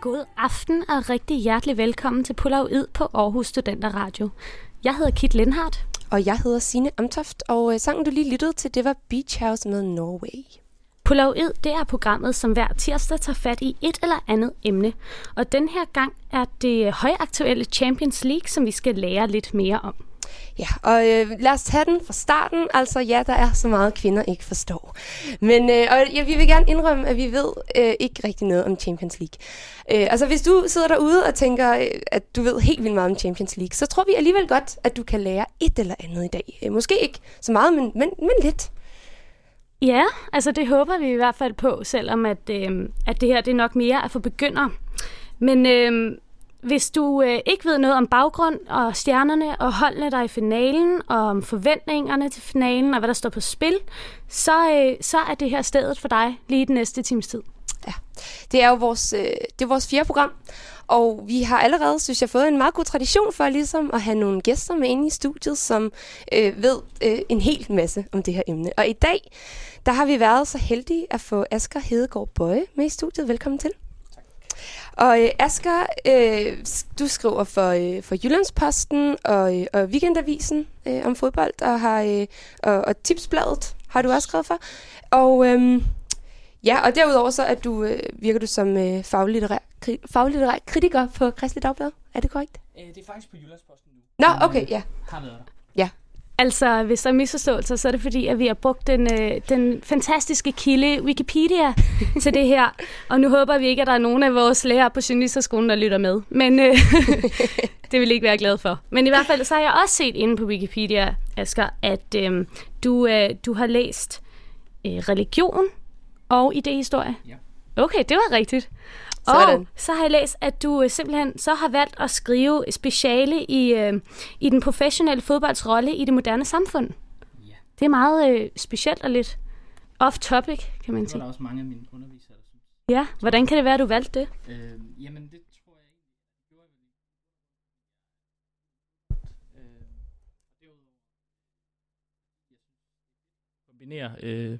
God aften og rigtig hjertelig velkommen til Pulau Yd på Aarhus Studenter Radio. Jeg hedder Kit Lindhardt. Og jeg hedder Sine Amtoft, og øh, sangen du lige lyttede til, det var Beach House med Norway. Pulau Yd, det er programmet, som hver tirsdag tager fat i et eller andet emne. Og den her gang er det højaktuelle Champions League, som vi skal lære lidt mere om. Ja, og øh, lad os tage den fra starten. Altså ja, der er så meget, kvinder ikke forstår. Men øh, og, ja, vi vil gerne indrømme, at vi ved øh, ikke rigtig noget om Champions League. Øh, altså hvis du sidder derude og tænker, øh, at du ved helt vildt meget om Champions League, så tror vi alligevel godt, at du kan lære et eller andet i dag. Øh, måske ikke så meget, men, men, men lidt. Ja, altså det håber vi i hvert fald på, selvom at, øh, at det her det er nok mere at få begynder. Men øh, hvis du øh, ikke ved noget om baggrund og stjernerne og holdene, der er i finalen, og om forventningerne til finalen og hvad der står på spil, så, øh, så er det her stedet for dig lige den næste times tid. Ja, det er jo vores, øh, det er vores fjerde program, og vi har allerede, synes jeg, fået en meget god tradition for ligesom at have nogle gæster med inde i studiet, som øh, ved øh, en hel masse om det her emne. Og i dag, der har vi været så heldige at få Asger Hedegaard Bøje med i studiet. Velkommen til. Og øh, Asger, øh, du skriver for, øh, for Jyllandsposten og, øh, og Weekendavisen øh, om fodbold, og, har, øh, og, og Tipsbladet har du også skrevet for. Og øh, ja, og derudover så at du, øh, virker du som øh, faglitterær, kri, faglitterær kritiker på Kristelig Dagblad. Er det korrekt? Øh, det er faktisk på Jyllandsposten nu. Nå, okay, ja. Har været der. Altså, hvis der er misforståelser, så er det fordi, at vi har brugt den, øh, den fantastiske kilde Wikipedia til det her. Og nu håber vi ikke, at der er nogen af vores lærere på journalisterskolen, der lytter med. Men øh, det vil ikke være glad for. Men i hvert fald, så har jeg også set inde på Wikipedia, Asger, at øh, du, øh, du har læst øh, religion og idehistorie. Ja. Okay, det var rigtigt. Sådan. Og så har jeg læst, at du øh, simpelthen så har valgt at skrive speciale i, øh, i den professionelle fodbolds rolle i det moderne samfund. Ja. Det er meget øh, specielt og lidt off-topic, kan man Det var sige. der også mange af mine undervisere, der synes. Ja, hvordan kan det være, at du valgte det? Øh, jamen, det tror jeg ikke. Det. Øh, kombinere øh,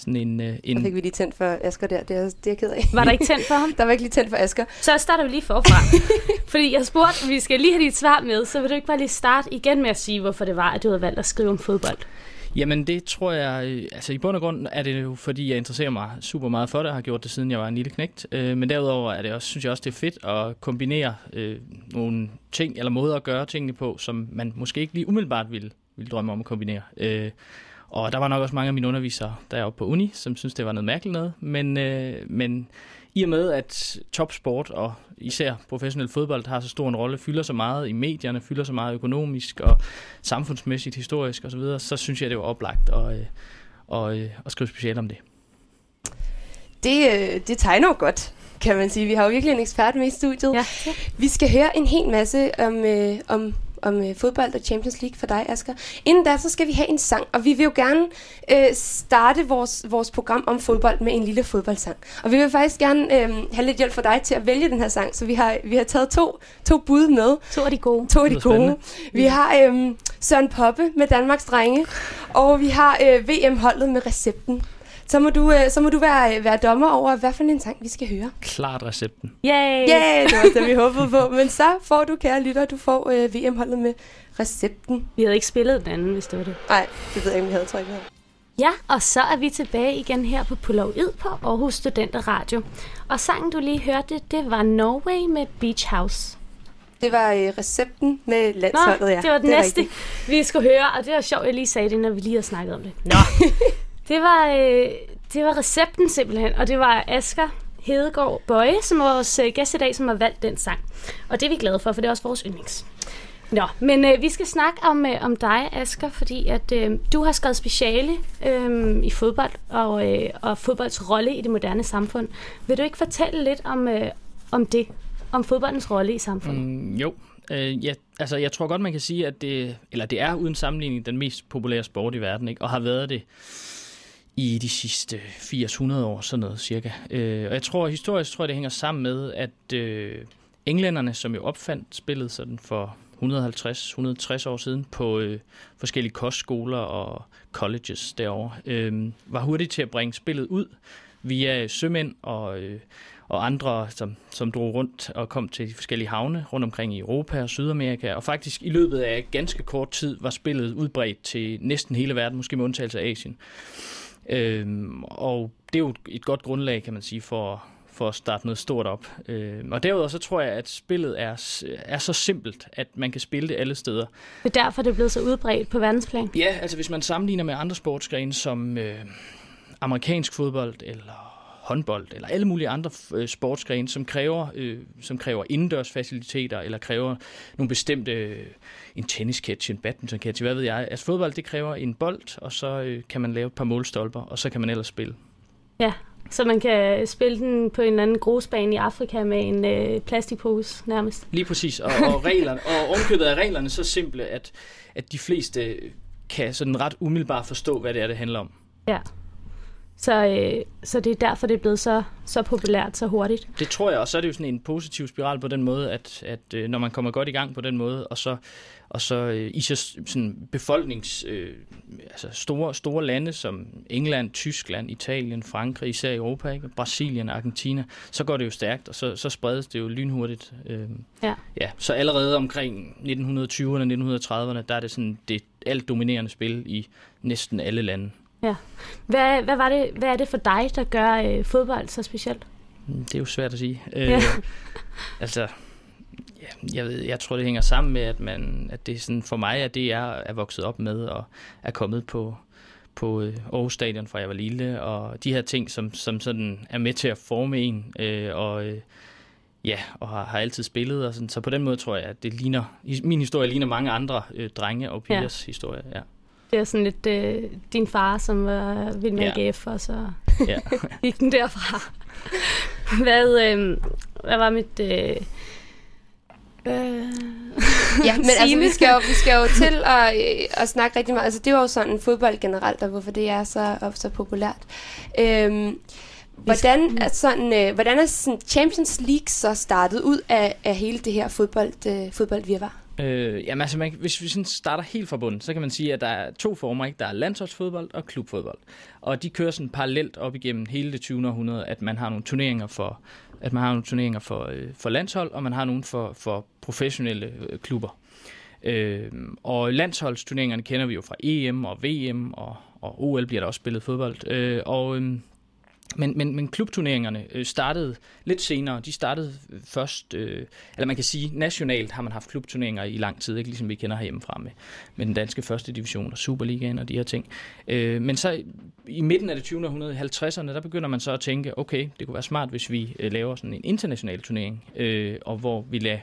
sådan en, øh, Der en fik vi lige tændt for Asger der. Det er, det er jeg ked af. Var der ikke tændt for ham? Der var ikke lige tændt for Asger. Så starter vi lige forfra. Fordi jeg spurgte, vi skal lige have dit svar med, så vil du ikke bare lige starte igen med at sige, hvorfor det var, at du havde valgt at skrive om fodbold? Jamen det tror jeg, øh, altså i bund og grund er det jo fordi, jeg interesserer mig super meget for det, og har gjort det siden jeg var en lille knægt. Øh, men derudover er det også, synes jeg også, det er fedt at kombinere øh, nogle ting, eller måder at gøre tingene på, som man måske ikke lige umiddelbart ville, ville drømme om at kombinere. Øh, og der var nok også mange af mine undervisere, der er oppe på uni, som synes det var noget mærkeligt noget. Men, øh, men i og med, at topsport og især professionel fodbold har så stor en rolle, fylder så meget i medierne, fylder så meget økonomisk og samfundsmæssigt, historisk osv., så, videre, så synes jeg, det var oplagt at, øh, og, øh, at skrive specielt om det. Det, øh, det tegner jo godt, kan man sige. Vi har jo virkelig en ekspert med i studiet. Ja. Vi skal høre en hel masse om, øh, om, om øh, fodbold og Champions League for dig, Asger. Inden da, så skal vi have en sang, og vi vil jo gerne øh, starte vores, vores program om fodbold med en lille fodboldsang. Og vi vil faktisk gerne øh, have lidt hjælp fra dig til at vælge den her sang, så vi har, vi har taget to, to bud med. To af de gode. To af de gode. Vi har øh, Søren Poppe med Danmarks Drenge, og vi har øh, VM-holdet med Recepten. Så må du, øh, så må du være, være dommer over, hvad for en sang vi skal høre. Klart recepten. Yay! Ja, det var det, vi håbede på. Men så får du, kære lytter, du får øh, VM-holdet med recepten. Vi havde ikke spillet den anden, hvis det var det. Nej, det ved jeg ikke, vi havde trykket her. Ja, og så er vi tilbage igen her på Pulau Yd på Aarhus Studenter Radio. Og sangen, du lige hørte, det var Norway med Beach House. Det var øh, recepten med Nå, landsholdet, ja. det var den er næste, rigtigt. vi skulle høre, og det var sjovt, jeg lige sagde det, når vi lige har snakket om det. Nå, det var, øh, det var recepten simpelthen, og det var Asger Hedegaard Bøje, som var vores øh, gæst i dag, som har valgt den sang. Og det er vi glade for, for det er også vores yndlings. Nå, men øh, vi skal snakke om, øh, om dig, Asger, fordi at øh, du har skrevet speciale øh, i fodbold og, øh, og fodbolds rolle i det moderne samfund. Vil du ikke fortælle lidt om, øh, om det, om fodboldens rolle i samfundet? Mm, jo, øh, ja, altså jeg tror godt, man kan sige, at det, eller det er uden sammenligning den mest populære sport i verden, ikke? og har været det i de sidste 800 år, sådan noget cirka. Øh, og jeg tror, historisk tror jeg, det hænger sammen med, at øh, englænderne, som jo opfandt spillet sådan for 150-160 år siden på øh, forskellige kostskoler og colleges derovre, øh, var hurtige til at bringe spillet ud via sømænd og, øh, og andre, som, som drog rundt og kom til de forskellige havne rundt omkring i Europa og Sydamerika. Og faktisk i løbet af ganske kort tid var spillet udbredt til næsten hele verden, måske med undtagelse af Asien. Øhm, og det er jo et godt grundlag, kan man sige, for, for at starte noget stort op. Øhm, og derudover så tror jeg, at spillet er, er så simpelt, at man kan spille det alle steder. Det er derfor, det er blevet så udbredt på verdensplan? Ja, altså hvis man sammenligner med andre sportsgrene som øh, amerikansk fodbold eller håndbold eller alle mulige andre øh, sportsgrene, som kræver, øh, som kræver indendørs faciliteter eller kræver nogle bestemte, øh, en tennisketch, en badmintonketch, hvad ved jeg. Altså fodbold, det kræver en bold, og så øh, kan man lave et par målstolper, og så kan man ellers spille. Ja, så man kan spille den på en eller anden grusbane i Afrika med en øh, plastikpose nærmest. Lige præcis, og, og, reglerne, og omkøbet af reglerne så simple, at, at de fleste kan sådan ret umiddelbart forstå, hvad det er, det handler om. Ja. Så, øh, så det er derfor, det er blevet så, så populært så hurtigt. Det tror jeg, og så er det jo sådan en positiv spiral på den måde, at, at øh, når man kommer godt i gang på den måde, og så, og så øh, i så sådan befolknings, øh, altså store, store lande som England, Tyskland, Italien, Frankrig, især Europa, ikke? Brasilien, Argentina, så går det jo stærkt, og så, så spredes det jo lynhurtigt. Øh, ja. ja. Så allerede omkring 1920'erne og 1930'erne, der er det sådan det alt dominerende spil i næsten alle lande. Ja. Hvad, hvad, var det, hvad er det for dig, der gør øh, fodbold så specielt? Mm, det er jo svært at sige. Ja. Øh, altså, ja, jeg, ved, jeg tror, det hænger sammen med, at, man, at det er sådan, for mig, at det jeg er vokset op med og er kommet på, på øh, Aarhus Stadion fra jeg var lille, og de her ting, som, som sådan er med til at forme en, øh, og øh, ja, og har, har altid spillet, og sådan. så på den måde tror jeg, at det ligner, min historie ligner mange andre øh, drenge og pigers ja. historie, ja. Det er sådan lidt øh, din far, som var vild med ja. AGF, og så ja. gik den derfra. hvad, øh, hvad var mit... Øh, Øh... ja, men altså, vi skal, jo, vi skal jo til at, øh, at snakke rigtig meget. Altså, det var jo sådan fodbold generelt, og hvorfor det er så, så populært. Øhm, hvordan er, sådan, øh, hvordan er sådan Champions League så startet ud af, af hele det her fodbold, øh, fodboldvirvar? Øh, jamen altså, man, hvis vi sådan starter helt fra bunden, så kan man sige, at der er to former. Ikke? Der er landsholdsfodbold og klubfodbold. Og de kører sådan parallelt op igennem hele det 20. århundrede, at man har nogle turneringer for, at man har nogle turneringer for, øh, for landshold, og man har nogle for, for professionelle øh, klubber. Øh, og landsholdsturneringerne kender vi jo fra EM og VM, og, og OL bliver der også spillet fodbold. Øh, og øh, men, men, men klubturneringerne øh, startede lidt senere. De startede først, øh, eller man kan sige, nationalt har man haft klubturneringer i lang tid, ikke ligesom vi kender herhjemmefra med, med den danske første division og Superligaen og de her ting. Øh, men så i midten af det 20. århundrede, 50'erne, der begynder man så at tænke, okay, det kunne være smart, hvis vi øh, laver sådan en international turnering, øh, og hvor vi lader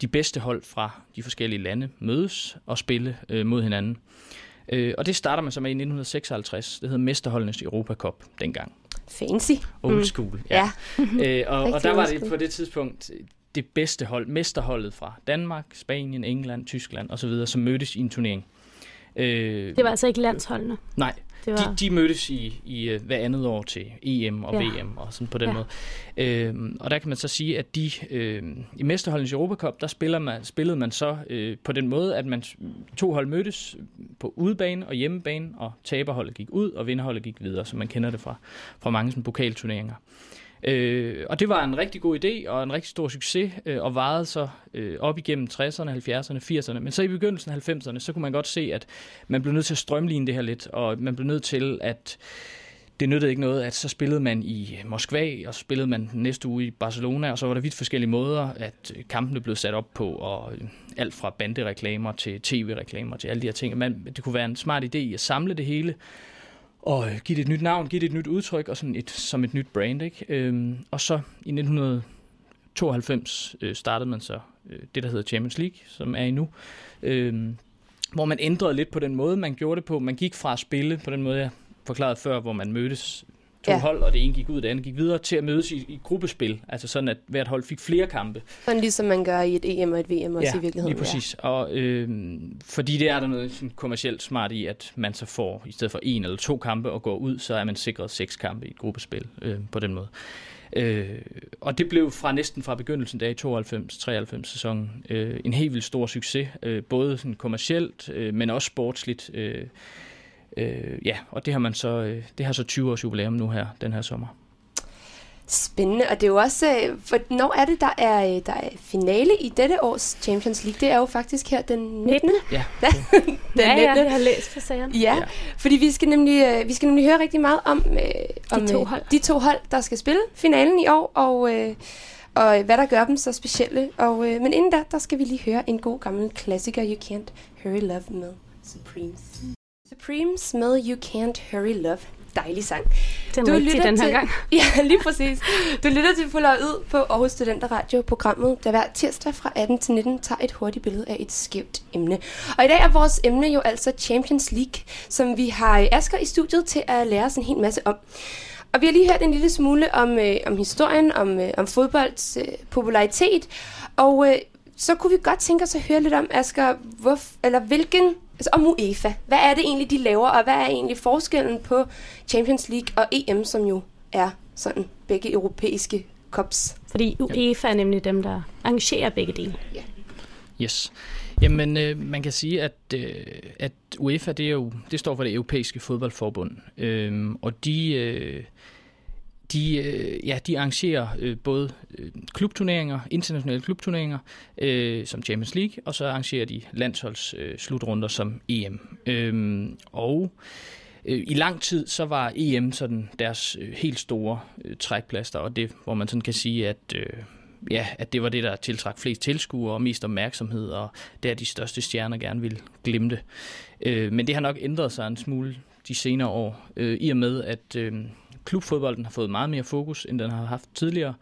de bedste hold fra de forskellige lande mødes og spille øh, mod hinanden. Øh, og det starter man så med i 1956. Det hedder Mesterholdenes Europa Cup dengang. Fancy. Old mm. school, mm. ja. ja. øh, og, og der var det på det tidspunkt det bedste hold, mesterholdet fra Danmark, Spanien, England, Tyskland osv., som mødtes i en turnering. Øh, det var altså ikke landsholdene? Nej, det var... de, de mødtes i, i uh, hver andet år til EM og ja. VM og sådan på den ja. måde. Øh, og der kan man så sige, at de øh, i Mesterholdens Europa Cup, der spiller man, spillede man så øh, på den måde, at man to hold mødtes på udebane og hjemmebane, og taberholdet gik ud, og vinderholdet gik videre, som man kender det fra, fra mange sådan, pokalturneringer. Øh, og det var en rigtig god idé og en rigtig stor succes, øh, og varede så øh, op igennem 60'erne, 70'erne, 80'erne. Men så i begyndelsen af 90'erne, så kunne man godt se, at man blev nødt til at strømligne det her lidt, og man blev nødt til at det nyttede ikke noget, at så spillede man i Moskva, og så spillede man næste uge i Barcelona, og så var der vidt forskellige måder, at øh, kampene blev sat op på, og øh, alt fra bandereklamer til tv-reklamer til alle de her ting. Man, det kunne være en smart idé at samle det hele, og øh, give det et nyt navn, give det et nyt udtryk, og sådan et, som et nyt brand. Ikke? Øhm, og så i 1992 øh, startede man så øh, det, der hedder Champions League, som er i nu, øh, hvor man ændrede lidt på den måde, man gjorde det på. Man gik fra at spille på den måde, jeg forklarede før, hvor man mødtes to ja. hold, og det ene gik ud, det andet gik videre, til at mødes i, i gruppespil. Altså sådan, at hvert hold fik flere kampe. Sådan ligesom man gør i et EM og et VM også ja, i virkeligheden. lige præcis. Ja. Og, øh, fordi det er der noget sådan, kommercielt smart i, at man så får, i stedet for en eller to kampe og går ud, så er man sikret seks kampe i et gruppespil øh, på den måde. Øh, og det blev fra næsten fra begyndelsen af i 92-93 sæsonen øh, en helt vildt stor succes, øh, både sådan kommercielt, øh, men også sportsligt. Øh, Øh, ja, og det har man så, øh, det har så 20 års jubilæum nu her, den her sommer. Spændende, og det er jo også, øh, hvornår er det, der er, øh, der er finale i dette års Champions League? Det er jo faktisk her den 19. Ja. den Ja, ja, 19. jeg har læst for sagerne. Ja, Ja. fordi vi skal nemlig, øh, vi skal nemlig høre rigtig meget om, øh, om to øh, hold. de to hold, der skal spille finalen i år, og, øh, og hvad der gør dem så specielle. Og, øh, men inden da, der skal vi lige høre en god gammel klassiker, You Can't Hurry Love med Supremes. Supremes med You Can't Hurry Love. Dejlig sang. Den Du er rigtig lytter den her til- gang. Ja, lige præcis. Du lytter til Polar Ud på Aarhus Studenter Radio, programmet, der hver tirsdag fra 18 til 19 tager et hurtigt billede af et skævt emne. Og i dag er vores emne jo altså Champions League, som vi har Asger i studiet til at lære os en hel masse om. Og vi har lige hørt en lille smule om, øh, om historien, om, øh, om fodbolds øh, popularitet. Og øh, så kunne vi godt tænke os at høre lidt om, Asger, hvor, eller hvilken, altså om UEFA. Hvad er det egentlig, de laver, og hvad er egentlig forskellen på Champions League og EM, som jo er sådan begge europæiske cups? Fordi UEFA er nemlig dem, der arrangerer begge dele. Yes. Jamen, øh, man kan sige, at, øh, at UEFA, det, er jo, det står for det europæiske fodboldforbund. Øhm, og de, øh, de, øh, ja, de arrangerer øh, både øh, klubturneringer, internationale klubturneringer, øh, som Champions League, og så arrangerer de landsholds øh, slutrunder som EM. Øhm, og øh, i lang tid, så var EM sådan deres øh, helt store øh, trækplaster, og det, hvor man sådan kan sige, at... Øh, ja, at det var det, der tiltrak flest tilskuere og mest opmærksomhed, og det er de største stjerner gerne vil glemte. Øh, men det har nok ændret sig en smule de senere år, øh, i og med, at øh, klubfodbolden har fået meget mere fokus, end den har haft tidligere,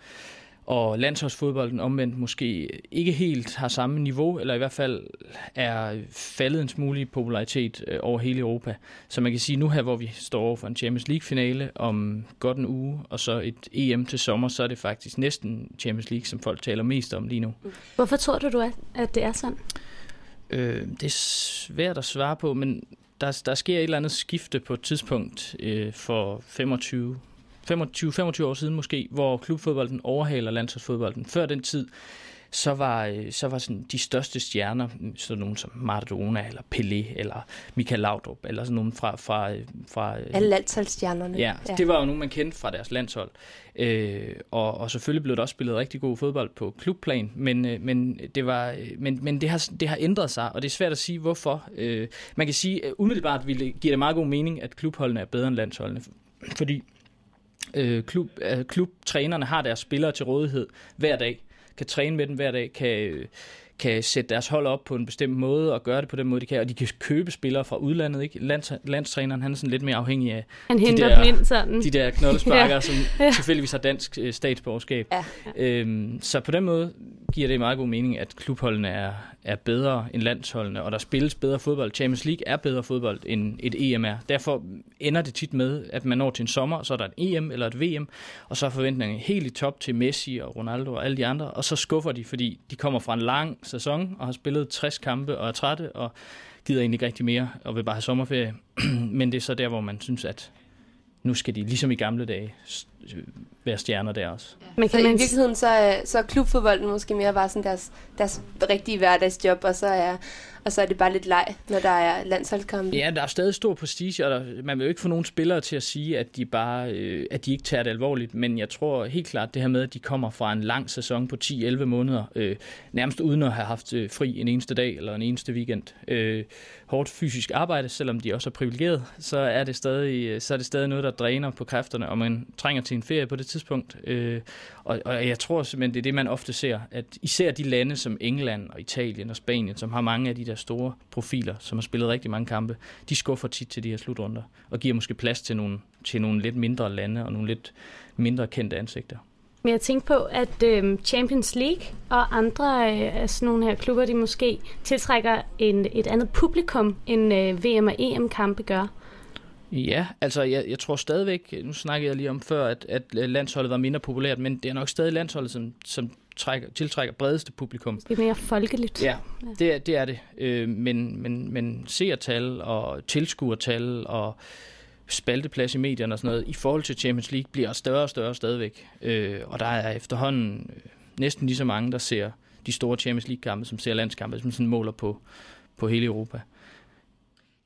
og landsholdsfodbolden omvendt måske ikke helt har samme niveau, eller i hvert fald er faldet en smule i popularitet øh, over hele Europa. Så man kan sige, nu her, hvor vi står over for en Champions League-finale om godt en uge, og så et EM til sommer, så er det faktisk næsten Champions League, som folk taler mest om lige nu. Hvorfor tror du, du er, at det er sådan? Øh, det er svært at svare på, men der, der sker et eller andet skifte på et tidspunkt øh, for 25 25-25 år siden måske, hvor klubfodbolden overhaler landsholdsfodbolden. Før den tid, så var, øh, så var sådan de største stjerner, sådan nogen som Maradona, eller Pelé, eller Michael Laudrup, eller sådan nogen fra... fra, øh, fra øh, Alle landsholdsstjernerne. Ja, ja, det var jo nogen, man kendte fra deres landshold. Øh, og, og selvfølgelig blev der også spillet rigtig god fodbold på klubplan, men, øh, men, det, var, men, men det, har, det har ændret sig, og det er svært at sige, hvorfor. Øh, man kan sige, at umiddelbart ville, giver det meget god mening, at klubholdene er bedre end landsholdene, fordi øh, klub, øh, klubtrænerne har deres spillere til rådighed hver dag, kan træne med den hver dag, kan, øh, kan sætte deres hold op på en bestemt måde og gøre det på den måde, de kan, og de kan købe spillere fra udlandet. Ikke? Lands, landstræneren han er sådan lidt mere afhængig af Han de der- dem ind sådan. de der knoldesparker, Ja. som tilfældigvis har dansk øh, statsborgerskab. Ja. Øhm, så på den måde giver det meget god mening, at klubholdene er, er bedre end landsholdene, og der spilles bedre fodbold. Champions League er bedre fodbold, end et EM er. Derfor ender det tit med, at man når til en sommer, og så er der et EM eller et VM, og så er forventningen helt i top til Messi og Ronaldo og alle de andre, og så skuffer de, fordi de kommer fra en lang sæson og har spillet 60 kampe og er trætte, og gider egentlig ikke rigtig mere, og vil bare have sommerferie. Men det er så der, hvor man synes, at nu skal de, ligesom i gamle dage, være stjerner der også. Men Så kan i man virkeligheden, så er, så er klubfodbolden måske mere bare sådan deres, deres rigtige hverdagsjob, og så, er, og så er det bare lidt leg, når der er landsholdskampe. Ja, der er stadig stor prestige, og der, man vil jo ikke få nogen spillere til at sige, at de bare øh, at de ikke tager det alvorligt, men jeg tror helt klart det her med, at de kommer fra en lang sæson på 10-11 måneder, øh, nærmest uden at have haft øh, fri en eneste dag eller en eneste weekend. Øh, hårdt fysisk arbejde, selvom de også er privilegeret, så er det stadig, øh, så er det stadig noget, der dræner på kræfterne, og man trænger til en ferie på det tidspunkt. Øh, og, og jeg tror simpelthen, det er det, man ofte ser, at især de lande som England og Italien og Spanien, som har mange af de der store profiler, som har spillet rigtig mange kampe, de skuffer tit til de her slutrunder, og giver måske plads til nogle, til nogle lidt mindre lande og nogle lidt mindre kendte ansigter. Men jeg tænkte på, at øh, Champions League og andre øh, af sådan nogle her klubber, de måske tiltrækker en, et andet publikum, end øh, VM og EM-kampe gør. Ja, altså jeg, jeg tror stadigvæk, nu snakkede jeg lige om før, at, at landsholdet var mindre populært, men det er nok stadig landsholdet, som, som trækker, tiltrækker bredeste publikum. Det er mere folkeligt. Ja, det er det. Er det. Øh, men, men, men seertal og tilskuertal og spalteplads i medierne og sådan noget, i forhold til Champions League, bliver større og større stadigvæk. Øh, og der er efterhånden øh, næsten lige så mange, der ser de store Champions League-kampe, som ser landskampe, som sådan måler på, på hele Europa.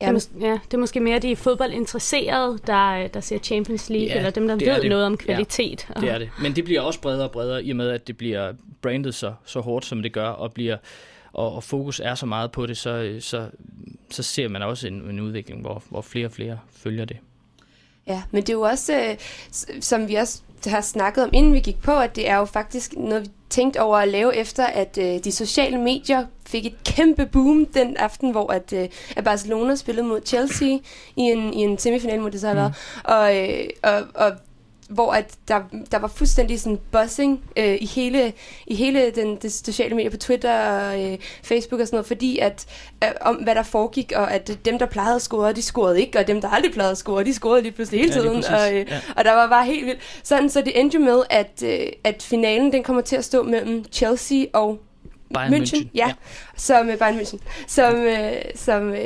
Ja, det, er mås- ja, det er måske mere de fodboldinteresserede, der, der ser Champions League, ja, eller dem, der ved det. noget om kvalitet. Ja, det er det. Men det bliver også bredere og bredere, i og med, at det bliver brandet så, så hårdt, som det gør, og bliver og, og fokus er så meget på det, så, så, så ser man også en, en udvikling, hvor, hvor flere og flere følger det. Ja, men det er jo også, øh, som vi også har snakket om, inden vi gik på, at det er jo faktisk noget, vi tænkte over at lave efter, at øh, de sociale medier fik et kæmpe boom den aften, hvor at, øh, at Barcelona spillede mod Chelsea i en, i en semifinal mod det så mm. og, øh, og, og hvor at der, der var fuldstændig sådan buzzing øh, i hele, i hele den, det sociale medier på Twitter og øh, Facebook og sådan noget, fordi at, øh, om hvad der foregik, og at dem, der plejede at score, de scorede ikke, og dem, der aldrig plejede at score, de scorede lige pludselig hele tiden, ja, og, øh, ja. og der var bare helt vildt. Sådan, så det endte jo med, at, øh, at finalen den kommer til at stå mellem Chelsea og Bayern München, München ja, ja. Som uh, Bayern München, som, uh, som, uh,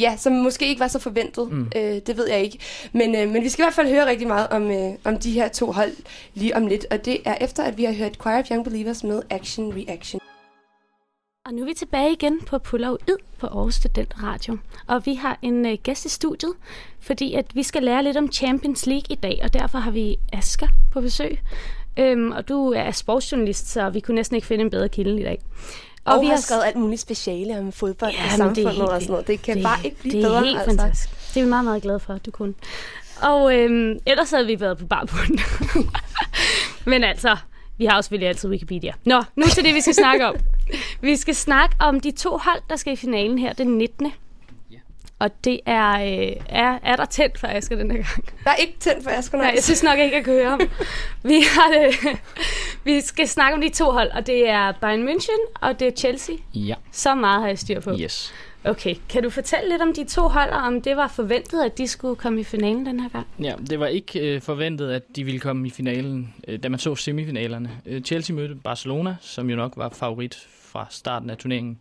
ja, som måske ikke var så forventet, mm. uh, det ved jeg ikke. Men, uh, men vi skal i hvert fald høre rigtig meget om, uh, om de her to hold lige om lidt, og det er efter, at vi har hørt Choir of Young Believers med Action Reaction. Og nu er vi tilbage igen på Pulau Yd på Aarhus Student Radio. Og vi har en uh, gæst i studiet, fordi at vi skal lære lidt om Champions League i dag, og derfor har vi Asker på besøg. Øhm, og du er sportsjournalist, så vi kunne næsten ikke finde en bedre kilde i dag. Og, og vi har skrevet alt muligt speciale om fodbold ja, og samfundet og sådan noget. Det kan det, bare ikke blive det bedre. Det er helt altså. fantastisk. Det er vi meget, meget glade for, at du kunne. Og øhm, ellers havde vi været på barbunden. Men altså, vi har også selvfølgelig altid Wikipedia. Nå, nu til det, vi skal snakke om. Vi skal snakke om de to hold, der skal i finalen her den 19. Og det er, øh, er, er der tændt for Asger den her gang? Der er ikke tændt for Asger, nej. nej jeg synes nok ikke, jeg kan høre ham. vi, har det, vi skal snakke om de to hold, og det er Bayern München, og det er Chelsea. Ja. Så meget har jeg styr på. Yes. Okay, kan du fortælle lidt om de to hold, og om det var forventet, at de skulle komme i finalen den her gang? Ja, det var ikke øh, forventet, at de ville komme i finalen, øh, da man så semifinalerne. Øh, Chelsea mødte Barcelona, som jo nok var favorit fra starten af turneringen.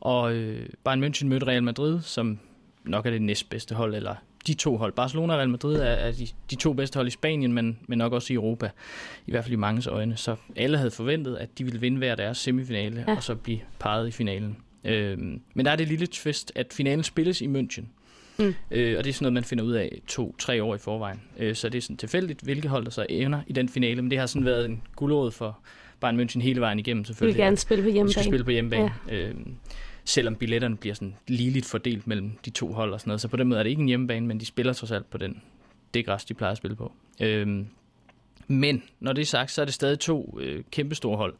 Og øh, Bayern München mødte Real Madrid, som nok er det næstbedste hold, eller de to hold. Barcelona og Real Madrid er, er de, de to bedste hold i Spanien, men, men nok også i Europa, i hvert fald i mange øjne. Så alle havde forventet, at de ville vinde hver deres semifinale, ja. og så blive parret i finalen. Øhm, men der er det lille twist, at finalen spilles i München. Mm. Øh, og det er sådan noget, man finder ud af to-tre år i forvejen. Øh, så det er sådan tilfældigt, hvilke hold der så ender i den finale. Men det har sådan været en guldråd for Bayern München hele vejen igennem selvfølgelig. Vi vil gerne spille på hjemmebane. Vi skal spille på hjemmebane. Ja. Øh, selvom billetterne bliver sådan ligeligt fordelt mellem de to hold og sådan noget. Så på den måde er det ikke en hjemmebane, men de spiller trods alt på den, det græs, de plejer at spille på. Øhm, men når det er sagt, så er det stadig to øh, kæmpe store hold.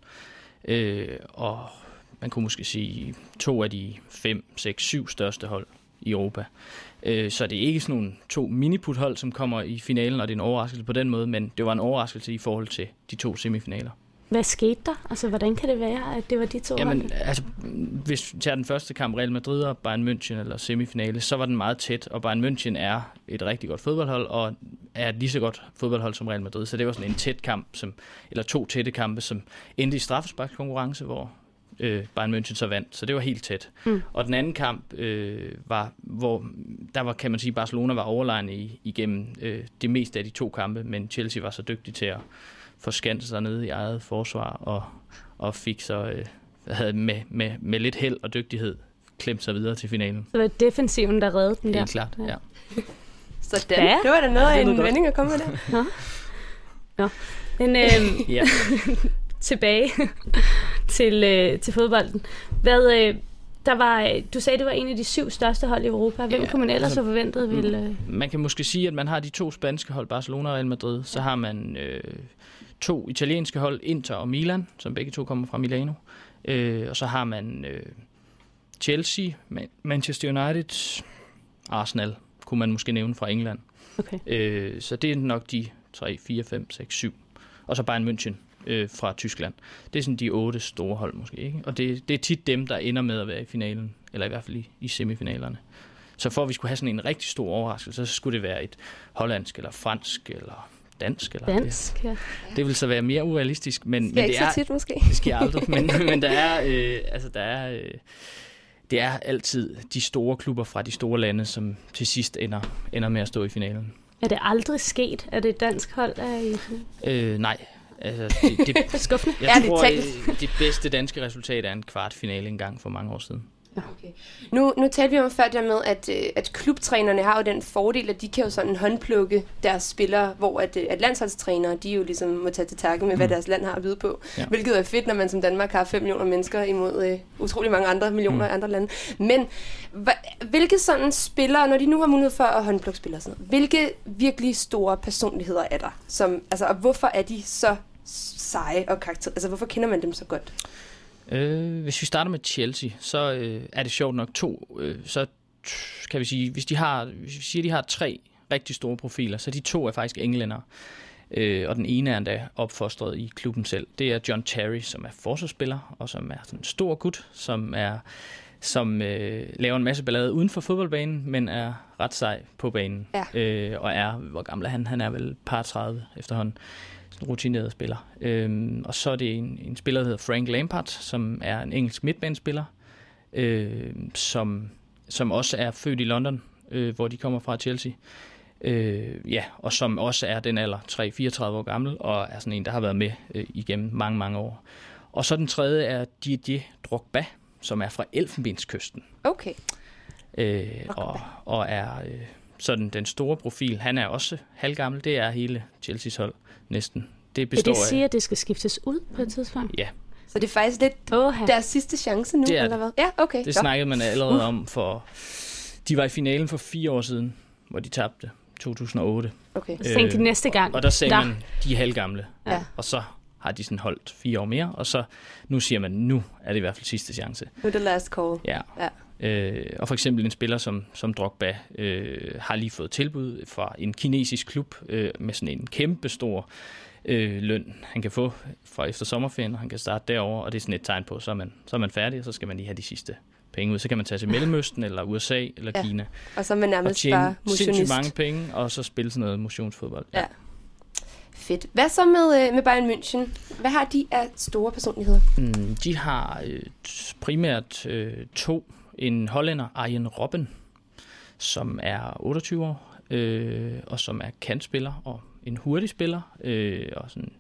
Øh, og man kunne måske sige to af de fem, seks, syv største hold i Europa. Øh, så det er ikke sådan nogle to miniput-hold, som kommer i finalen, og det er en overraskelse på den måde, men det var en overraskelse i forhold til de to semifinaler. Hvad skete der? Altså, hvordan kan det være, at det var de to Jamen, hold? altså, hvis vi tager den første kamp, Real Madrid og Bayern München, eller semifinale, så var den meget tæt, og Bayern München er et rigtig godt fodboldhold, og er et lige så godt fodboldhold som Real Madrid, så det var sådan en tæt kamp, som, eller to tætte kampe, som endte i straffesparkskonkurrence, hvor øh, Bayern München så vandt, så det var helt tæt. Mm. Og den anden kamp øh, var, hvor der var, kan man sige, Barcelona var overlegen i, igennem øh, det meste af de to kampe, men Chelsea var så dygtig til at forskanse sig nede i eget forsvar, og, og fik så øh, havde med, med, med lidt held og dygtighed klemt sig videre til finalen. Så det var defensiven, der reddede den der? Helt klart, ja. ja. Sådan. Ja. Det var da noget ja, af en vending at komme med der. Nå. Nå. Men øh, ja. tilbage til, øh, til fodbolden. Hvad, øh, der var, du sagde, det var en af de syv største hold i Europa. Hvem ja, kunne man ellers altså, have forventet ville... Øh... Man kan måske sige, at man har de to spanske hold, Barcelona og Real Madrid. Så har man øh, to italienske hold, Inter og Milan, som begge to kommer fra Milano. Øh, og så har man øh, Chelsea, Manchester United, Arsenal, kunne man måske nævne fra England. Okay. Øh, så det er nok de 3, 4, 5, 6, 7. Og så Bayern München øh, fra Tyskland. Det er sådan de otte store hold måske. Ikke? Og det, det er tit dem, der ender med at være i finalen, eller i hvert fald i, i semifinalerne. Så for at vi skulle have sådan en rigtig stor overraskelse, så skulle det være et hollandsk eller fransk eller dansk. Eller dansk, det. ja. Det vil så være mere urealistisk, men, men det er... tit, måske. Det sker aldrig, men, men der er... Øh, altså, der er øh, det er altid de store klubber fra de store lande, som til sidst ender, ender med at stå i finalen. Er det aldrig sket, at det dansk hold er i øh, Nej. Altså, det, det, Skuffende. Jeg ja, tror, det, det bedste danske resultat er en kvartfinale engang for mange år siden. Okay. Nu, nu talte vi om før der med, at, øh, at klubtrænerne har jo den fordel, at de kan jo sådan håndplukke deres spillere, hvor at, øh, at landsholdstrænere, de jo ligesom må tage til takke med, mm. hvad deres land har at byde på. Ja. Hvilket er fedt, når man som Danmark har 5 millioner mennesker imod øh, utrolig mange andre millioner mm. andre lande. Men hva, hvilke sådan spillere, når de nu har mulighed for at håndplukke spillere, sådan noget, hvilke virkelig store personligheder er der? Som, altså, og hvorfor er de så seje og karakter? Altså, hvorfor kender man dem så godt? Øh, hvis vi starter med Chelsea, så øh, er det sjovt nok to. Øh, så kan vi sige, hvis de har, hvis vi siger, de har tre rigtig store profiler, så de to er faktisk englænder. Øh, og den ene er endda opfostret i klubben selv. Det er John Terry, som er forsvarsspiller, og som er sådan en stor gut, som er som øh, laver en masse ballade uden for fodboldbanen, men er ret sej på banen. Ja. Øh, og er, hvor gammel er han? Han er vel par 30 efterhånden rutineret spiller. Øhm, og så er det en, en spiller, der hedder Frank Lampard, som er en engelsk midtbanespiller, øh, som, som også er født i London, øh, hvor de kommer fra Chelsea. Øh, ja, og som også er den alder, 3-34 år gammel, og er sådan en, der har været med øh, igennem mange, mange år. Og så den tredje er Didier Drogba, som er fra Elfenbenskysten. Okay. Øh, og, og er øh, sådan den store profil. Han er også halvgammel. Det er hele Chelseas hold næsten. Det består Vil det sige, af... at det skal skiftes ud på et tidspunkt? Ja. Så det er faktisk lidt Oha. deres sidste chance nu, det eller hvad? Ja, okay. Det snakkede man allerede om for... De var i finalen for fire år siden, hvor de tabte. 2008. Okay. Så tænkte de næste gang. Og der sagde der. man, de er halvgamle. Ja. Og så har de sådan holdt fire år mere, og så nu siger man, nu er det i hvert fald sidste chance. Nu er det last call. Ja. ja. Øh, og for eksempel en spiller som, som Drogba øh, har lige fået tilbud fra en kinesisk klub øh, med sådan en kæmpe stor øh, løn, han kan få fra efter sommerferien, og han kan starte derover og det er sådan et tegn på, så er man, så er man færdig, og så skal man lige have de sidste penge ud. Så kan man tage til Mellemøsten, eller USA, eller ja. Kina. Og så er man nærmest og tjene bare motionist. mange penge, og så spille sådan noget motionsfodbold. Ja. ja. Fedt. Hvad så med, øh, med Bayern München? Hvad har de af store personligheder? Mm, de har øh, primært øh, to en hollænder, Arjen Robben, som er 28 år, øh, og som er kantspiller og en hurtig spiller, øh, og sådan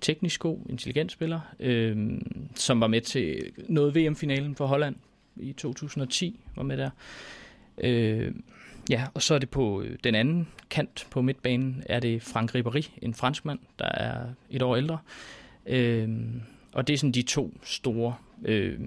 teknisk god, intelligent spiller, øh, som var med til noget VM-finalen for Holland i 2010, var med der. Øh, ja, og så er det på øh, den anden kant på midtbanen, er det Frank Ribéry, en franskmand, der er et år ældre. Øh, og det er sådan de to store øh,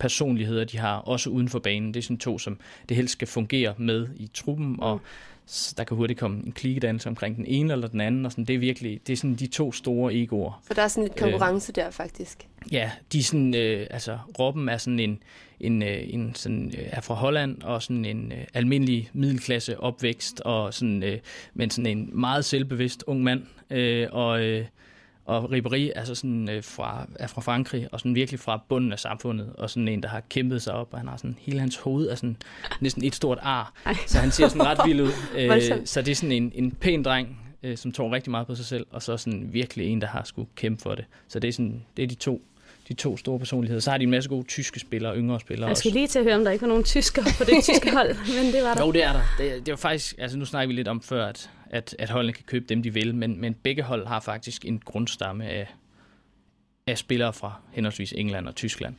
personligheder, de har, også uden for banen. Det er sådan to, som det helst skal fungere med i truppen, og mm. der kan hurtigt komme en klikkedannelse omkring den ene eller den anden, og sådan, det er virkelig, det er sådan de to store egoer. Så der er sådan lidt konkurrence øh, der, faktisk. Ja, de er sådan, øh, altså Robben er sådan en, en, øh, en sådan, øh, er fra Holland, og sådan en øh, almindelig middelklasse opvækst, og sådan, øh, men sådan en meget selvbevidst ung mand, øh, og øh, og Ribéry altså sådan, øh, fra, er fra Frankrig, og sådan virkelig fra bunden af samfundet, og sådan en, der har kæmpet sig op, og han har sådan, hele hans hoved er sådan næsten et stort ar, Ej. så han ser sådan ret vild ud. Øh, så det er sådan en, en pæn dreng, øh, som tror rigtig meget på sig selv, og så sådan virkelig en, der har skulle kæmpe for det. Så det er, sådan, det er de to de to store personligheder. Så har de en masse gode tyske spillere, yngre spillere Jeg skal også. lige til at høre, om der ikke var nogen tysker på det tyske hold, men det var der. Jo, det er der. Det, det var faktisk, altså nu snakker vi lidt om før, at, at, at holdene kan købe dem, de vil, men, men begge hold har faktisk en grundstamme af, af spillere fra henholdsvis England og Tyskland.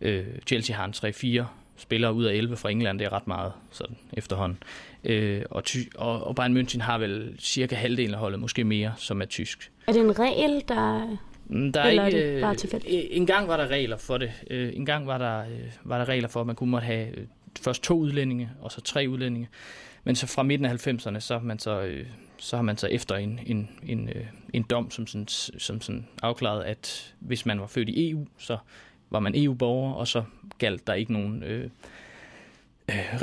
Øh, Chelsea har en 3-4 spillere ud af 11 fra England, det er ret meget sådan efterhånden. Øh, og, ty, og, og Bayern München har vel cirka halvdelen af holdet, måske mere, som er tysk. Er det en regel, der Mm, der er Eller ikke, er det bare tilfældigt? En gang var der regler for det. Øh, en gang var der, øh, var der regler for, at man kunne måtte have øh, først to udlændinge, og så tre udlændinge. Men så fra midten af 90'erne, så har man så, så har man så efter en, en, en, en dom, som sådan, som sådan afklaret, at hvis man var født i EU, så var man EU-borger, og så galt der ikke nogen øh,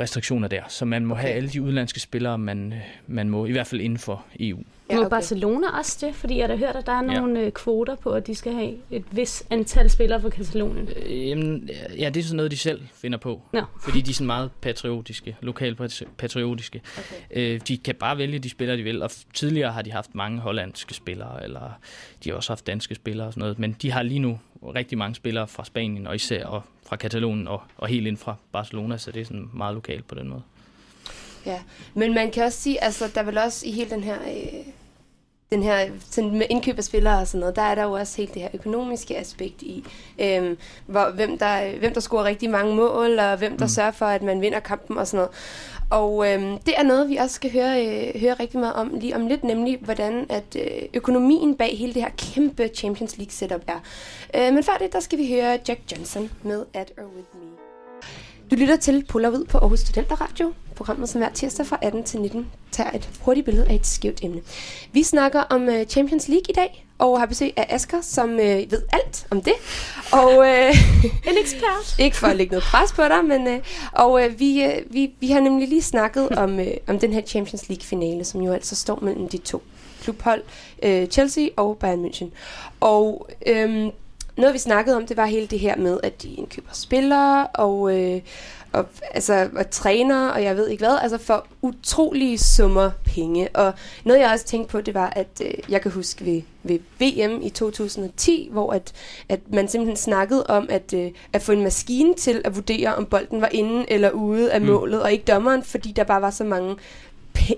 restriktioner der. Så man må okay. have alle de udlandske spillere, man, man må, i hvert fald inden for EU. Ja, okay. Må Barcelona også det? Fordi jeg har hørt, at der er nogle ja. Øh, kvoter på, at de skal have et vis antal spillere for Katalonien. Øh, jamen, ja, det er sådan noget, de selv finder på. Ja. Fordi de er sådan meget patriotiske, lokalt patriotiske. Okay. Øh, de kan bare vælge de spillere, de vil. Og tidligere har de haft mange hollandske spillere, eller de har også haft danske spillere og sådan noget. Men de har lige nu rigtig mange spillere fra Spanien, og især og fra Katalonien, og, og helt ind fra Barcelona, så det er sådan meget lokalt på den måde. Ja, men man kan også sige, altså der er vel også i hele den her øh, den her sådan med indkøb af spillere og sådan noget, der er der jo også helt det her økonomiske aspekt i, øhm, hvor, hvem, der, hvem der scorer rigtig mange mål, og hvem der mm. sørger for, at man vinder kampen og sådan noget. Og øhm, det er noget, vi også skal høre, øh, høre rigtig meget om lige om lidt, nemlig hvordan at øh, økonomien bag hele det her kæmpe Champions League setup er. Øh, men før det, der skal vi høre Jack Johnson med At or With Me. Du lytter til ud på Aarhus Studenter Radio. Programmet, som hver tirsdag fra 18 til 19 tager et hurtigt billede af et skævt emne. Vi snakker om uh, Champions League i dag, og har besøg af Asker, som uh, ved alt om det. Og, uh, en ekspert. ikke for at lægge noget pres på dig, men uh, og, uh, vi, uh, vi, vi har nemlig lige snakket om, uh, om den her Champions League-finale, som jo altså står mellem de to klubhold, uh, Chelsea og Bayern München. Og um, noget vi snakkede om, det var hele det her med, at de indkøber spillere og, øh, og, altså, og træner, og jeg ved ikke hvad, altså for utrolige summer penge. Og noget jeg også tænkte på, det var, at øh, jeg kan huske ved, ved VM i 2010, hvor at, at man simpelthen snakkede om at, øh, at få en maskine til at vurdere, om bolden var inde eller ude af mm. målet, og ikke dommeren, fordi der bare var så mange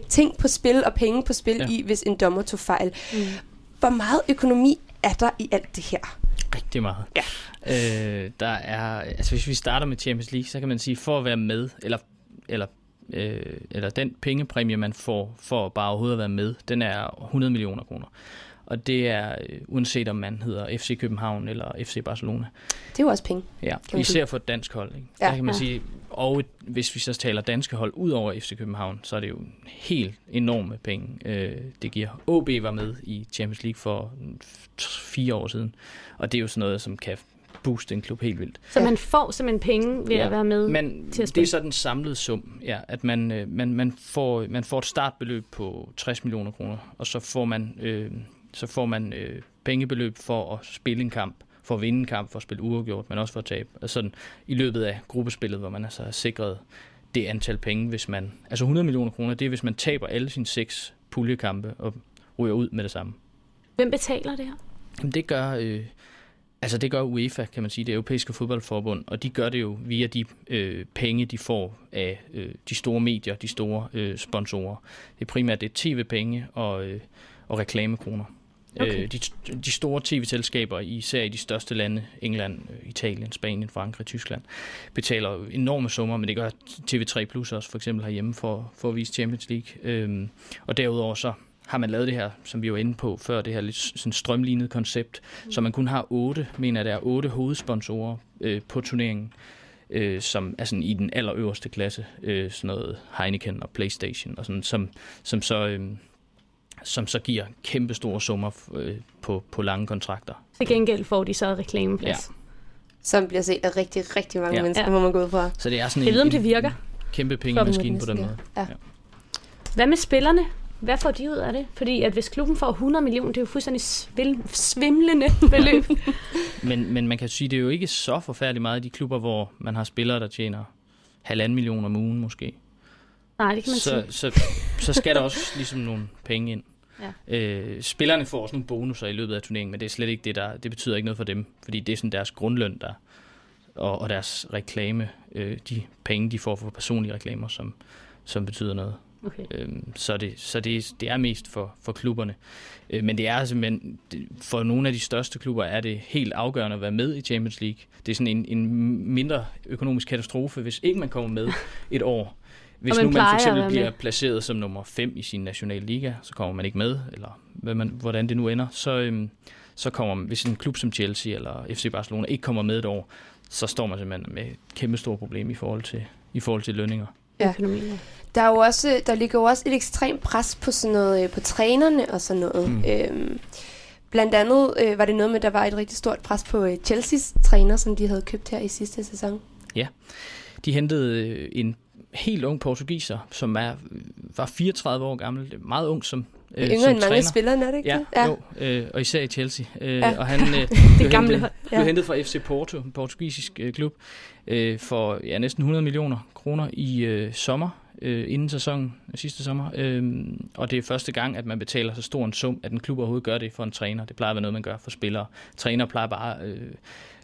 ting på spil og penge på spil ja. i, hvis en dommer tog fejl. Mm. Hvor meget økonomi er der i alt det her? Rigtig meget. Ja. Øh, der er, altså hvis vi starter med Champions League, så kan man sige, for at være med, eller, eller, øh, eller den pengepræmie, man får for bare overhovedet at være med, den er 100 millioner kroner. Og det er øh, uanset om man hedder FC København eller FC Barcelona. Det er jo også penge. Ja, især for et dansk hold. Ikke? Ja, der kan man ja. sige, og hvis vi så taler danske hold ud over FC København, så er det jo helt enorme penge, øh, det giver. OB var med i Champions League for fire år siden, og det er jo sådan noget, som kan booste en klub helt vildt. Så man får simpelthen penge ved ja, at være med men til at spille? det er så den samlede sum, ja, at man, øh, man, man, får, man får et startbeløb på 60 millioner kroner, og så får man, øh, så får man øh, pengebeløb for at spille en kamp, for at vinde kamp, for at spille uafgjort, men også for at tabe. Altså sådan, i løbet af gruppespillet, hvor man altså har sikret det antal penge, hvis man... Altså 100 millioner kroner, det er, hvis man taber alle sine seks puljekampe og ryger ud med det samme. Hvem betaler det her? Jamen, det gør... Øh, Altså det gør UEFA, kan man sige, det europæiske fodboldforbund, og de gør det jo via de øh, penge, de får af øh, de store medier, de store øh, sponsorer. Det er primært det tv-penge og, øh, og reklamekroner. Okay. Øh, de, de store tv-selskaber, især i de største lande, England, øh, Italien, Spanien, Frankrig, Tyskland, betaler enorme summer, men det gør TV3 Plus også for eksempel herhjemme for, for at vise Champions League. Øhm, og derudover så har man lavet det her, som vi var inde på før, det her lidt sådan strømlignede koncept, mm. så man kun har otte, mener der er otte hovedsponsorer øh, på turneringen, øh, som er sådan i den allerøverste klasse, øh, sådan noget Heineken og Playstation, og sådan, som, som så... Øh, som så giver kæmpe store summer øh, på, på lange kontrakter. Til gengæld får de så reklameplads. Ja. Som bliver set af rigtig, rigtig mange ja. mennesker, ja. må man gå ud fra. Så det er sådan en, Jeg ved, om det virker. kæmpe pengemaskine på den måde. Ja. Ja. Hvad med spillerne? Hvad får de ud af det? Fordi at hvis klubben får 100 millioner, det er jo fuldstændig svil, svimlende beløb. men, men man kan sige, det er jo ikke så forfærdeligt meget i de klubber, hvor man har spillere, der tjener halvanden million om ugen måske. Nej, det kan man så, sige. Så, så skal der også ligesom nogle penge ind. Ja. Øh, spillerne får også nogle bonusser i løbet af turneringen, men det er slet ikke det, der, det betyder ikke noget for dem, fordi det er sådan deres grundløn, der, og, og deres reklame, øh, de penge, de får for personlige reklamer, som, som betyder noget. Okay. Øhm, så det, så det, det er mest for, for klubberne. Øh, men det er simpelthen, for nogle af de største klubber er det helt afgørende at være med i Champions League. Det er sådan en, en mindre økonomisk katastrofe, hvis ikke man kommer med et år. Hvis nu man for eksempel bliver placeret som nummer 5 i sin nationale liga, så kommer man ikke med, eller hvad man, hvordan det nu ender, så, øhm, så kommer man, hvis en klub som Chelsea eller FC Barcelona ikke kommer med et år, så står man simpelthen med et kæmpe stort problem i forhold til, i forhold til lønninger. Ja. Der, er jo også, der ligger jo også et ekstremt pres på sådan noget, øh, på trænerne og sådan noget. Mm. Øhm, blandt andet øh, var det noget med, at der var et rigtig stort pres på øh, Chelseas træner, som de havde købt her i sidste sæson. Ja, de hentede øh, en helt ung portugiser, som er, var 34 år gammel, meget ung som Øh, Yngre end mange træner. spillere, er det ikke ja, det? Ja, jo, øh, og især i Chelsea. Øh, ja. Og han øh, det gamle hentet, ja. blev hentet fra FC Porto, en portugisisk øh, klub, øh, for ja, næsten 100 millioner kroner i øh, sommer, øh, inden sæsonen sidste sommer. Øh, og det er første gang, at man betaler så stor en sum, at en klub overhovedet gør det for en træner. Det plejer at være noget, man gør for spillere. Træner plejer bare... Øh,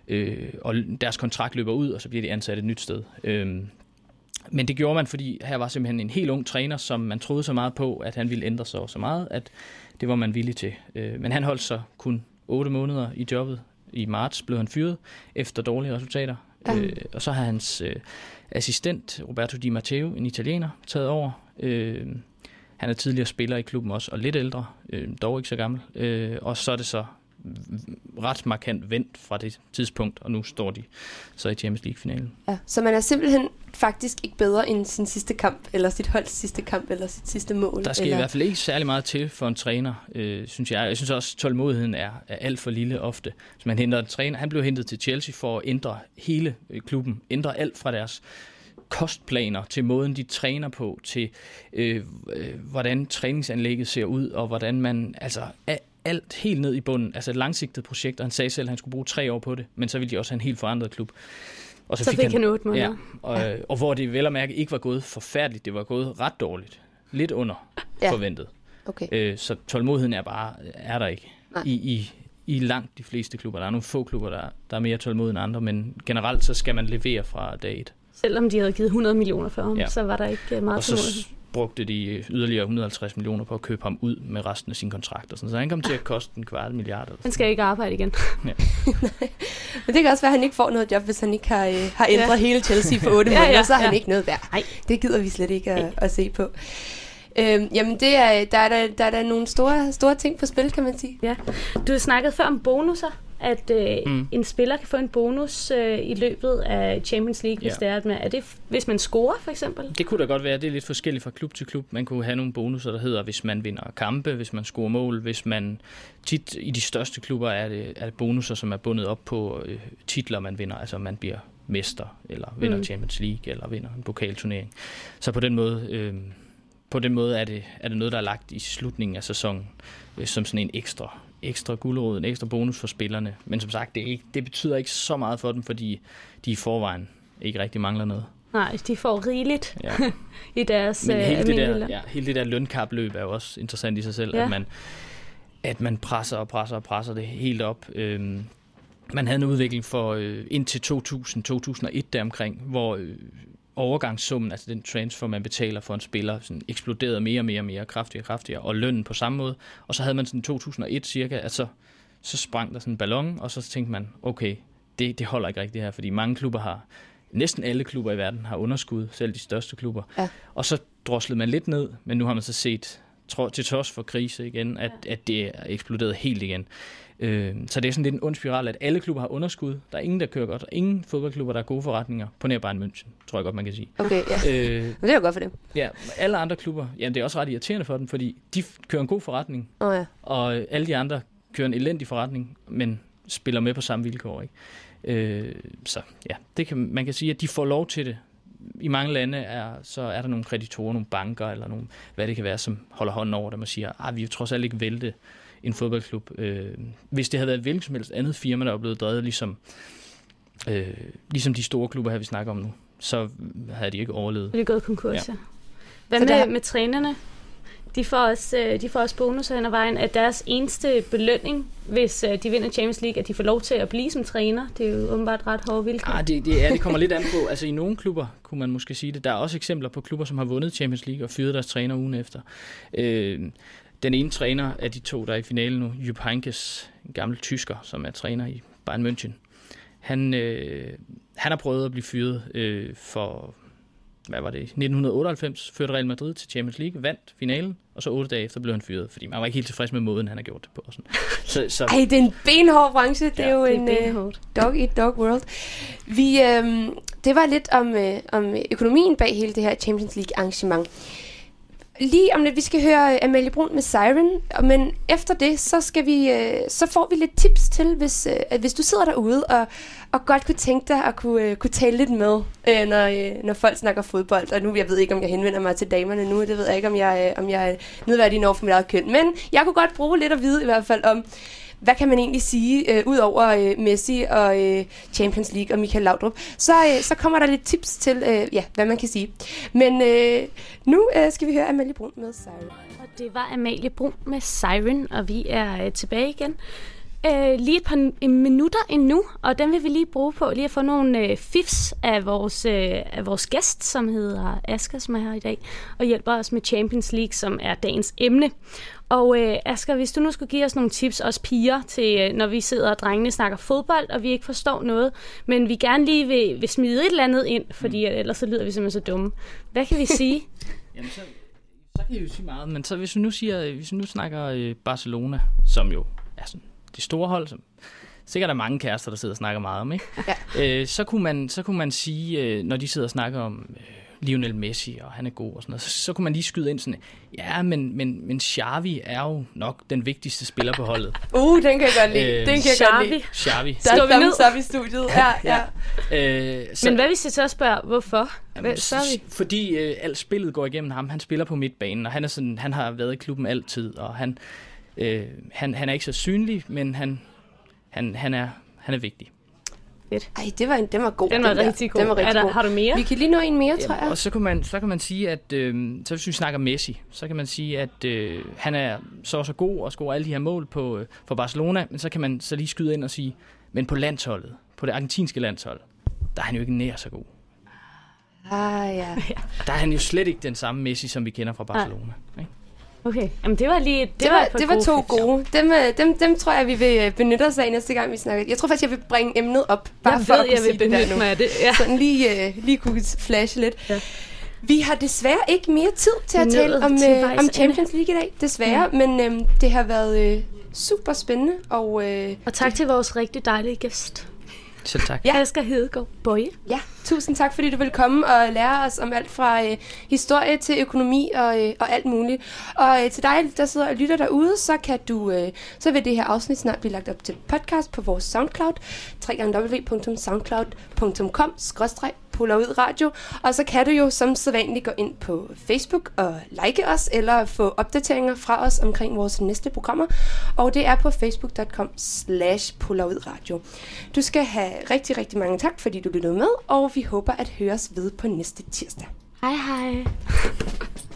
øh, og deres kontrakt løber ud, og så bliver de ansat et nyt sted. Øh, men det gjorde man, fordi her var simpelthen en helt ung træner, som man troede så meget på, at han ville ændre sig så meget, at det var man villig til. Øh, men han holdt så kun 8 måneder i jobbet. I marts blev han fyret efter dårlige resultater. Ja. Øh, og så har hans øh, assistent, Roberto Di Matteo, en italiener, taget over. Øh, han er tidligere spiller i klubben også, og lidt ældre, øh, dog ikke så gammel. Øh, og så er det så ret markant vendt fra det tidspunkt, og nu står de så i Champions League-finalen. Ja, så man er simpelthen faktisk ikke bedre end sin sidste kamp, eller sit holds sidste kamp, eller sit sidste mål. Der skal eller... i hvert fald ikke særlig meget til for en træner, øh, synes jeg. Jeg synes også, at tålmodigheden er, er alt for lille ofte. Så man henter en træner. Han blev hentet til Chelsea for at ændre hele øh, klubben, ændre alt fra deres kostplaner, til måden de træner på, til øh, øh, hvordan træningsanlægget ser ud, og hvordan man, altså alt helt ned i bunden, altså et langsigtet projekt, og han sagde selv, at han skulle bruge tre år på det, men så ville de også have en helt forandret klub. Og så, så fik, fik han, han otte måneder. Ja, og, ja. og hvor det vel at mærke ikke var gået forfærdeligt, det var gået ret dårligt. Lidt under ja. forventet. Okay. Øh, så tålmodigheden er bare, er der ikke i, i, i langt de fleste klubber. Der er nogle få klubber, der, der er mere tålmodige end andre, men generelt så skal man levere fra dag et. Selvom de havde givet 100 millioner for ham, ja. så var der ikke meget tålmodighed brugte de yderligere 150 millioner på at købe ham ud med resten af sin kontrakt. Og sådan. Så han kom til at koste en kvart milliard. Han skal ikke arbejde igen. Ja. Men det kan også være, at han ikke får noget job, hvis han ikke har, øh, har ændret ja. hele Chelsea for otte måneder, ja, ja, så er han ja. ikke noget værd. Nej. Det gider vi slet ikke at, at se på. Øhm, jamen, det er, der, er der, der er der nogle store, store ting på spil, kan man sige. Ja. Du snakkede før om bonusser at øh, mm. en spiller kan få en bonus øh, i løbet af Champions League, hvis ja. det er, at man, er det, hvis man scorer for eksempel? Det kunne da godt være. Det er lidt forskelligt fra klub til klub. Man kunne have nogle bonusser, der hedder, hvis man vinder kampe, hvis man scorer mål, hvis man tit i de største klubber er det, er det bonusser, som er bundet op på øh, titler, man vinder. Altså man bliver mester, eller vinder mm. Champions League, eller vinder en pokalturnering. Så på den måde... Øh, på den måde er det, er det noget, der er lagt i slutningen af sæsonen øh, som sådan en ekstra ekstra guldråd, en ekstra bonus for spillerne. Men som sagt, det, ikke, det betyder ikke så meget for dem, fordi de i forvejen ikke rigtig mangler noget. Nej, de får rigeligt ja. i deres Men hele, uh, det der, ja, hele det der lønkapløb er jo også interessant i sig selv, ja. at, man, at man presser og presser og presser det helt op. Øhm, man havde en udvikling for øh, indtil 2000-2001 deromkring, hvor øh, overgangssummen, altså den transfer, man betaler for en spiller, sådan eksploderede mere og mere og mere, kraftigere og kraftigere, og lønnen på samme måde. Og så havde man sådan 2001 cirka, at så, så sprang der sådan en ballon, og så tænkte man, okay, det, det holder ikke rigtigt her, fordi mange klubber har, næsten alle klubber i verden har underskud, selv de største klubber. Ja. Og så droslede man lidt ned, men nu har man så set, til trods for krise igen, at, at det er eksploderet helt igen. Øh, så det er sådan lidt en ond spiral, at alle klubber har underskud. Der er ingen, der kører godt. Der er ingen fodboldklubber, der har gode forretninger. På nær Bayern München, tror jeg godt, man kan sige. Okay, ja. Øh, Men det er jo godt for dem. Ja, alle andre klubber, jamen det er også ret irriterende for dem, fordi de kører en god forretning. Oh, ja. Og alle de andre kører en elendig forretning, men spiller med på samme vilkår. Ikke? Øh, så ja, det kan, man kan sige, at de får lov til det. I mange lande er, så er der nogle kreditorer, nogle banker, eller nogle, hvad det kan være, som holder hånden over dem og siger, at ah, vi er trods alt ikke vælte en fodboldklub. Øh, hvis det havde været et hvilket som helst andet firma, der var blevet drevet ligesom, øh, ligesom de store klubber her, vi snakker om nu, så havde de ikke overlevet. Det er gået konkurs, ja. Hvad med, der... med trænerne? De får, også, øh, de får også bonus hen ad vejen, at deres eneste belønning, hvis øh, de vinder Champions League, at de får lov til at blive som træner. Det er jo åbenbart ret hårde vilkår. Ah, det, det, ja, det kommer lidt an på. Altså i nogle klubber kunne man måske sige det. Der er også eksempler på klubber, som har vundet Champions League og fyret deres træner ugen efter. Øh, den ene træner af de to, der er i finalen nu, Jupp Heynckes, en gammel tysker, som er træner i Bayern München, han, øh, han har prøvet at blive fyret øh, for, hvad var det, 1998, førte Real Madrid til Champions League, vandt finalen, og så otte dage efter blev han fyret, fordi man var ikke helt tilfreds med måden, han har gjort det på. Sådan. Så, så, Ej, det er en benhård branche, det ja, er jo det er en uh, dog eat dog world. Vi, øh, det var lidt om, øh, om økonomien bag hele det her Champions League arrangement. Lige om lidt, vi skal høre øh, Amalie Brun med Siren, men efter det, så, skal vi, øh, så får vi lidt tips til, hvis, øh, hvis du sidder derude og, og godt kunne tænke dig at kunne, kunne tale lidt med, når, når folk snakker fodbold. Og nu, jeg ved ikke, om jeg henvender mig til damerne nu, det ved jeg ikke, om jeg, om jeg er nedværdig over for mit eget køn. Men jeg kunne godt bruge lidt at vide i hvert fald om, hvad kan man egentlig sige, øh, ud over øh, Messi og øh, Champions League og Michael Laudrup, så, øh, så kommer der lidt tips til, øh, ja, hvad man kan sige. Men øh, nu øh, skal vi høre Amalie Brun med Siren. Og det var Amalie Brun med Siren, og vi er øh, tilbage igen øh, lige et par minutter endnu, og den vil vi lige bruge på lige at få nogle øh, fifs af vores, øh, af vores gæst, som hedder Asger, som er her i dag, og hjælper os med Champions League, som er dagens emne. Og øh, Asger, hvis du nu skulle give os nogle tips, os piger, til øh, når vi sidder og drengene snakker fodbold, og vi ikke forstår noget, men vi gerne lige vil, vil smide et eller andet ind, fordi mm. ellers så lyder vi simpelthen så dumme. Hvad kan vi sige? Jamen, så, så kan I jo sige meget, men så hvis vi nu, siger, hvis vi nu snakker øh, Barcelona, som jo er sådan de store hold, som sikkert er mange kærester, der sidder og snakker meget om, ikke? Ja. Øh, så, kunne man, så kunne man sige, øh, når de sidder og snakker om øh, Lionel Messi, og han er god og sådan noget, så, så kunne man lige skyde ind sådan, ja, men, men, men Xavi er jo nok den vigtigste spiller på holdet. Uh, den kan jeg godt lide. Øh, den kan jeg godt lide. Xavi. Der er thumbs up i studiet. Ja, ja. ja. Øh, så, men hvad hvis jeg så spørger, hvorfor? Jamen, Xavi? Fordi øh, alt spillet går igennem ham. Han spiller på midtbanen, og han, er sådan, han har været i klubben altid, og han, øh, han, han er ikke så synlig, men han, han, han, er, han er vigtig. Fedt. Ej, det var, en, den var god. Den var den rigtig god. Den var rigtig der, god. Har du mere? Vi kan lige nå en mere, tror jeg. Og så kan man, så kan man sige, at øh, så hvis vi snakker Messi, så kan man sige, at øh, han er så så god og scorer alle de her mål på, øh, for Barcelona, men så kan man så lige skyde ind og sige, men på landsholdet, på det argentinske landshold, der er han jo ikke nær så god. Ah, ja. Der er han jo slet ikke den samme Messi, som vi kender fra Barcelona. Ah. Ikke? Okay, Jamen, det var lige det, det var, det var to gode. gode. Dem, øh, dem, dem tror jeg, vi vil øh, benytte os af næste gang, vi snakker. Jeg tror faktisk, jeg vil bringe emnet op. Bare jeg for ved, at jeg vil benytte mig af det. Ja. Sådan lige, uh, lige kunne flashe lidt. Ja. Vi har desværre ikke mere tid til at tale om, uh, om Champions League i dag, desværre. Ja. Men um, det har været uh, super spændende. Og, uh, og tak til vores rigtig dejlige gæst. Selv tak. Ja. Asger Hedegaard Bøje. Ja, tusind tak, fordi du vil komme og lære os om alt fra øh, historie til økonomi og, øh, og alt muligt. Og øh, til dig, der sidder og lytter derude, så kan du, øh, så vil det her afsnit snart blive lagt op til podcast på vores SoundCloud, www.soundcloud.com puller ud radio. Og så kan du jo som sædvanligt gå ind på Facebook og like os, eller få opdateringer fra os omkring vores næste programmer. Og det er på facebook.com slash radio. Du skal have rigtig, rigtig mange tak, fordi du lyttede med, og vi håber at høres ved på næste tirsdag. Hej hej.